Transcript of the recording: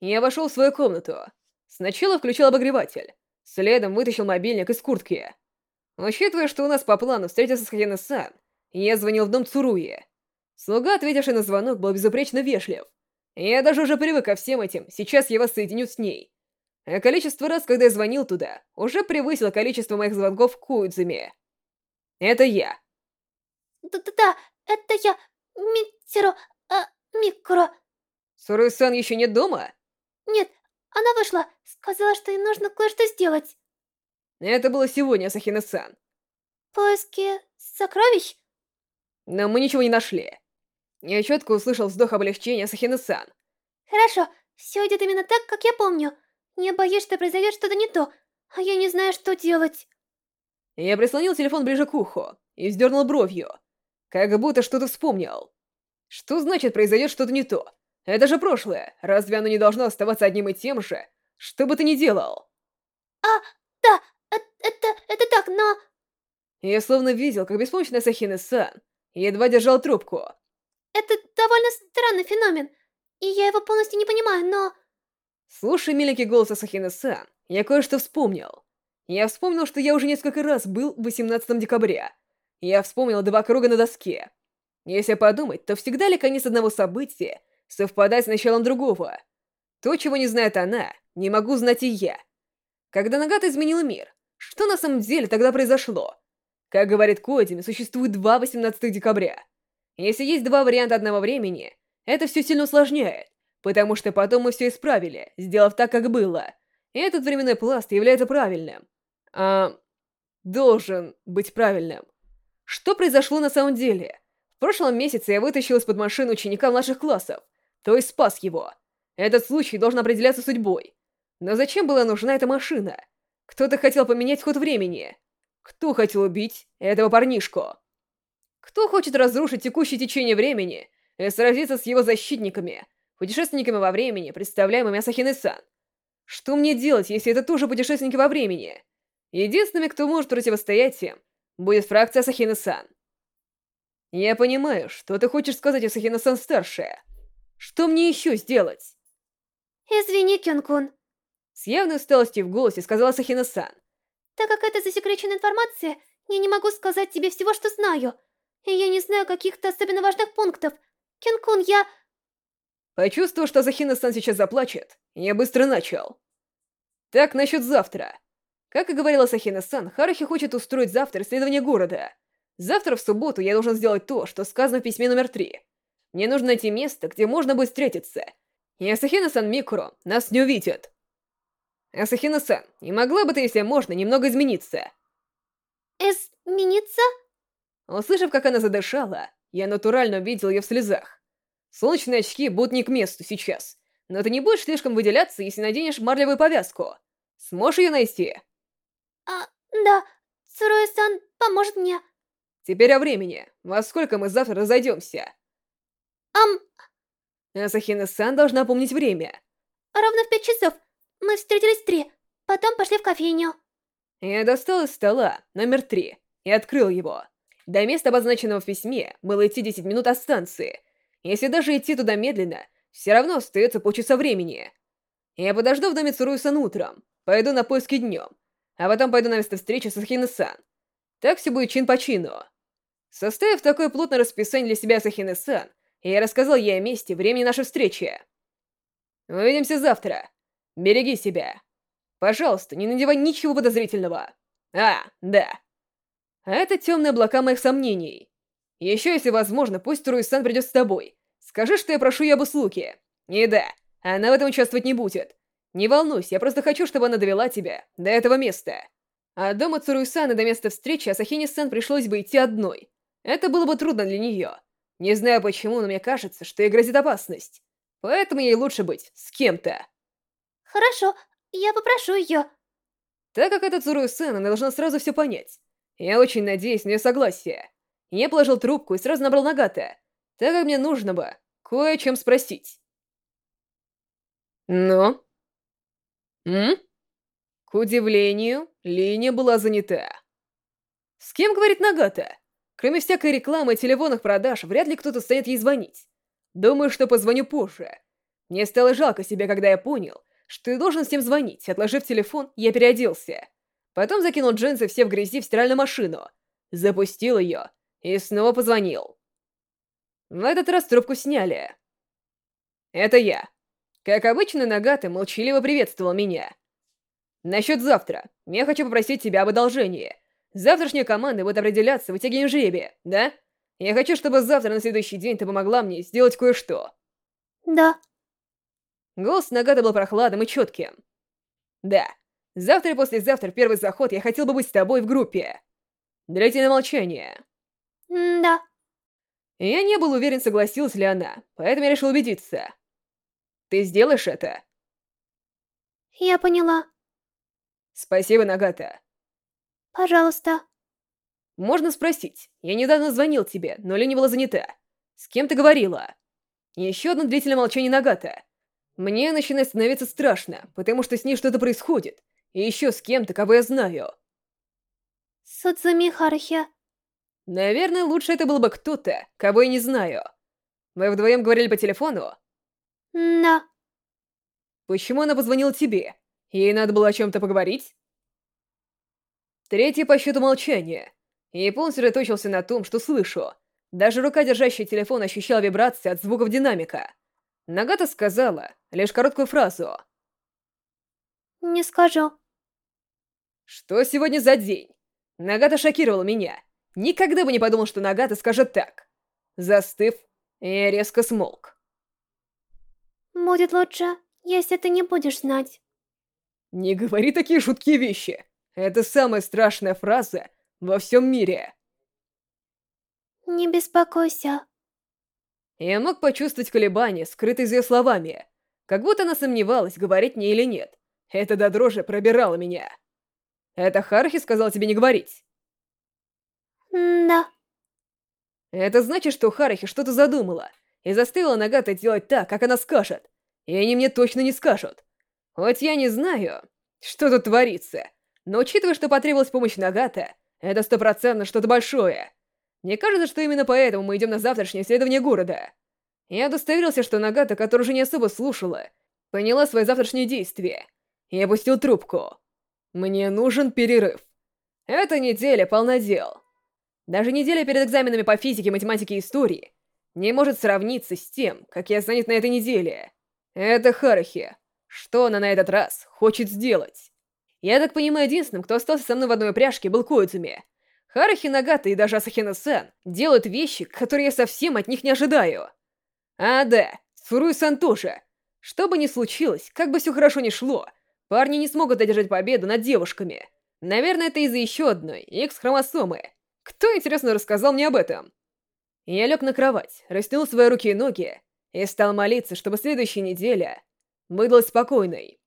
Я вошел в свою комнату. Сначала включил обогреватель. Следом вытащил мобильник из куртки. Учитывая, что у нас по плану встретиться с Хакена-сан, я звонил в дом Цуруи. Слуга, ответивший на звонок, был безупречно вежлив. Я даже уже привык ко всем этим, сейчас я вас соединю с ней. А количество раз, когда я звонил туда, уже превысило количество моих звонков к Куидзуме. Это я. Да-да-да, это я, Митсиро, а, Микро. Суруи-сан еще нет дома? Нет, она вышла, сказала, что ей нужно кое-что сделать. Это было сегодня, Асахина-сан. Поиски сокровищ? Но мы ничего не нашли. Я четко услышал вздох облегчения Асахина-сан. Хорошо, все идет именно так, как я помню. Не боюсь, что произойдет что-то не то, а я не знаю, что делать. Я прислонил телефон ближе к уху и вздернул бровью, как будто что-то вспомнил. Что значит произойдет что-то не то? Это же прошлое. Разве оно не должно оставаться одним и тем же? Что бы ты ни делал? А, да, это, это, это так, но... Я словно видел, как беспомощная Сахина-сан едва держал трубку. Это довольно странный феномен, и я его полностью не понимаю, но... Слушай миленький голос Асахина-сан, я кое-что вспомнил. Я вспомнил, что я уже несколько раз был 18 декабря. Я вспомнил два круга на доске. Если подумать, то всегда ли конец одного события совпадать с началом другого. То, чего не знает она, не могу знать и я. Когда Нагата изменила мир, что на самом деле тогда произошло? Как говорит Кодими, существует два 18 декабря. Если есть два варианта одного времени, это все сильно усложняет, потому что потом мы все исправили, сделав так, как было. И этот временной пласт является правильным. А... должен быть правильным. Что произошло на самом деле? В прошлом месяце я вытащил из-под машины ученика младших классов, то есть спас его. Этот случай должен определяться судьбой. Но зачем была нужна эта машина? Кто-то хотел поменять ход времени. Кто хотел убить этого парнишку? Кто хочет разрушить текущее течение времени и сразиться с его защитниками, путешественниками во времени, представляемыми Асахины-сан? Что мне делать, если это тоже путешественники во времени? Единственными, кто может противостоять им, будет фракция Асахины-сан. Я понимаю, что ты хочешь сказать Асахина-сан старшая. Что мне еще сделать? Извини, Кён-кун. С явной усталостью в голосе сказала Сахина-сан. Так как это засекреченная информация, я не могу сказать тебе всего, что знаю. И я не знаю каких-то особенно важных пунктов. Кён-кун, я... Почувствовав, что Захина-сан сейчас заплачет, я быстро начал. Так, насчет завтра. Как и говорила Сахина-сан, Харахи хочет устроить завтра исследование города. Завтра в субботу я должен сделать то, что сказано в письме номер три. Мне нужно найти место, где можно будет встретиться. И Асахина-сан Микро нас не увидит. Асахина-сан, не могла бы ты, если можно, немного измениться? Измениться? Услышав, как она задышала, я натурально увидел ее в слезах. Солнечные очки будут не к месту сейчас, но ты не будешь слишком выделяться, если наденешь марлевую повязку. Сможешь ее найти? А, да, Цуруэ-сан поможет мне. Теперь о времени. Во сколько мы завтра разойдемся? Ам... Асахина-сан должна помнить время. Ровно в пять часов. Мы встретились в три. Потом пошли в кофейню. Я достал из стола номер три и открыл его. До места, обозначенного в письме, было идти 10 минут от станции. Если даже идти туда медленно, все равно остается полчаса времени. Я подожду в доме Цуруи-сан утром, пойду на поиски днем, а потом пойду на место встречи с Асахина-сан. Так все будет чин по чину. Составив такое плотное расписание для себя Асахина-сан, я рассказал ей о месте, времени нашей встречи. Увидимся завтра. Береги себя. Пожалуйста, не надевай ничего подозрительного. А, да. Это темные облака моих сомнений. Еще, если возможно, пусть Туруи-сан придет с тобой. Скажи, что я прошу ее об услуге. И да, она в этом участвовать не будет. Не волнуйся, я просто хочу, чтобы она довела тебя до этого места. А дома Цуруи-сан и до места встречи Асахини-сан пришлось бы идти одной. Это было бы трудно для нее. Не знаю почему, но мне кажется, что ей грозит опасность. Поэтому ей лучше быть с кем-то. Хорошо, я попрошу ее. Так как это Цурую-сан, она должна сразу все понять. Я очень надеюсь на ее согласие. Я положил трубку и сразу набрал Нагата, так как мне нужно бы кое о чем спросить. Но... М? К удивлению, линия была занята. С кем говорит Нагата? Кроме всякой рекламы и телефонных продаж, вряд ли кто-то станет ей звонить. Думаю, что позвоню позже. Мне стало жалко себя, когда я понял, что ты должен всем звонить. Отложив телефон, я переоделся. Потом закинул джинсы все в грязи в стиральную машину, запустил ее и снова позвонил. В этот раз трубку сняли. Это я. Как обычно, Нагата молчаливо приветствовал меня. Насчет завтра. Я хочу попросить тебя об одолжении. Завтрашняя команда будет определяться вытягиванием жребия, да? Я хочу, чтобы завтра на следующий день ты помогла мне сделать кое-что. Да. Голос Нагата был прохладным и четким. Да. Завтра и послезавтра первый заход я хотел бы быть с тобой в группе. Длите на молчание. М да. Я не был уверен, согласилась ли она, поэтому я решил убедиться. Ты сделаешь это? Я поняла. Спасибо, Нагата. Пожалуйста. Можно спросить. Я недавно звонил тебе, но Леня была занята. С кем ты говорила? Еще одно длительное молчание Нагата. Мне начинает становиться страшно, потому что с ней что-то происходит. И еще с кем-то, кого я знаю. Судзуми Харахи. Наверное, лучше это был бы кто-то, кого я не знаю. Вы вдвоем говорили по телефону? Да. Почему она позвонила тебе? Ей надо было о чем-то поговорить? Третье по счету молчание. Япон сосредоточился на том, что слышу. Даже рука, держащая телефон, ощущала вибрации от звуков динамика. Нагата сказала лишь короткую фразу. «Не скажу». «Что сегодня за день?» Нагата шокировала меня. Никогда бы не подумал, что Нагата скажет так. Застыв, я резко смолк. «Будет лучше, если ты не будешь знать». Не говори такие жуткие вещи. Это самая страшная фраза во всем мире. Не беспокойся. Я мог почувствовать колебания, скрытые за ее словами. Как будто она сомневалась, говорить мне или нет. Это до дрожи пробирало меня. Это Хархи сказал тебе не говорить? да. Это значит, что Харахи что-то задумала и заставила Нагата делать так, как она скажет. И они мне точно не скажут. Хоть я не знаю, что тут творится, но учитывая, что потребовалась помощь Нагата, это стопроцентно что-то большое. Мне кажется, что именно поэтому мы идем на завтрашнее исследование города. Я удостоверился, что Нагата, которая уже не особо слушала, поняла свои завтрашние действия и опустил трубку. Мне нужен перерыв. Эта неделя полна дел. Даже неделя перед экзаменами по физике, математике и истории не может сравниться с тем, как я занят на этой неделе. Это Харахи. Что она на этот раз хочет сделать? Я так понимаю, единственным, кто остался со мной в одной упряжке, был Коидзуми. Харахи Нагата и даже Асахина-сан делают вещи, которые я совсем от них не ожидаю. А да, Суруи-сан тоже. Что бы ни случилось, как бы все хорошо ни шло, парни не смогут одержать победу над девушками. Наверное, это из-за еще одной, X-хромосомы. Кто, интересно, рассказал мне об этом? Я лег на кровать, растянул свои руки и ноги и стал молиться, чтобы следующая неделя выдалась спокойной.